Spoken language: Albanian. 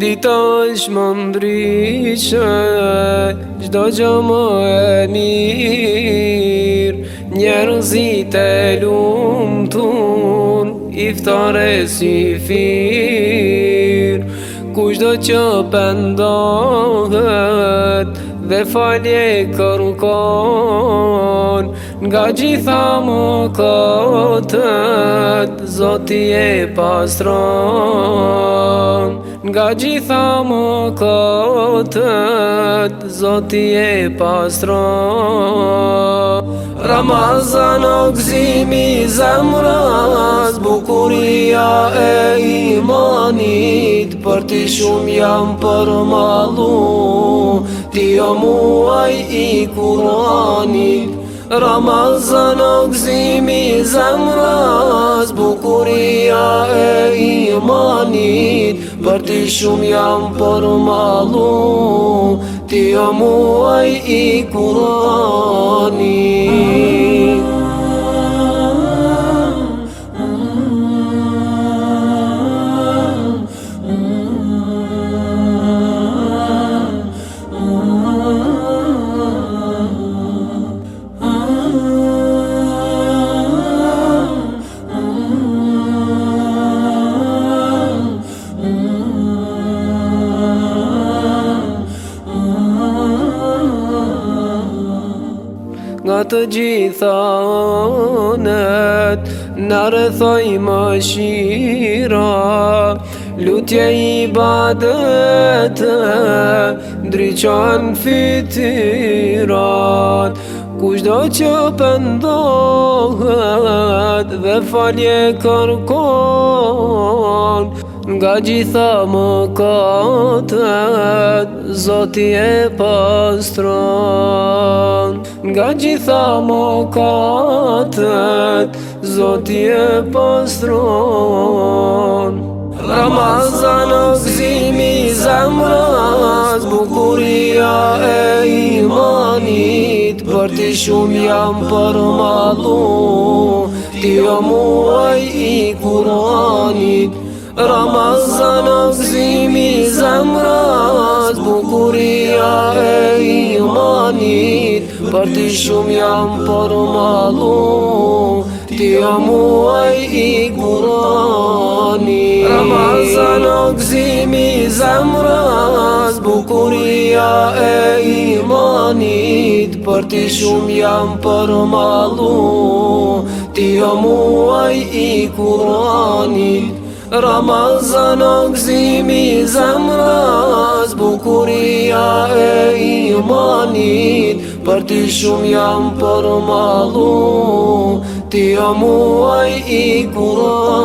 Dita është më mbrishë Gjdo gjë më e mirë Njerëzit e lumë tun Iftare si firë Kushtë Kushtë do që pëndohet dhe falje kërkon Nga gjitha më këtët, zoti e pastron Nga gjitha më këtët, zoti e pastron Ramazan o gzimi zemrës, bukuria e imanit Për ti shumë jam për malun Ti o muaj i kuranit Ramazan o gzimi zemras Bukuria e imanit Për ti shumë jam për malu Ti o muaj i kuranit të gjitha onet Në rëthoj më shira Lutje i badet Ndryqan fitirat Kusht do që pëndohet Dhe falje kërkon Nga gjitha më katet Zoti e pastron Nga gjitha mokatët, zoti e pastron Ramazan o gzimi zemrës, bukuria e imanit Për ti shumë jam përmalu, ti o muaj i kuranit Ramazan o gzimi zemrës, bukuria e imanit dit Për ti shumë jam për malu Ti a muaj i kurani Ramazan o gzimi zemrës Bukuria e imanit Për ti shumë jam për malu Ti a muaj i kurani Ramazan o gzimi zemrës Bukuria e imanit Për ti shumë jam për malu Ti jam i kurani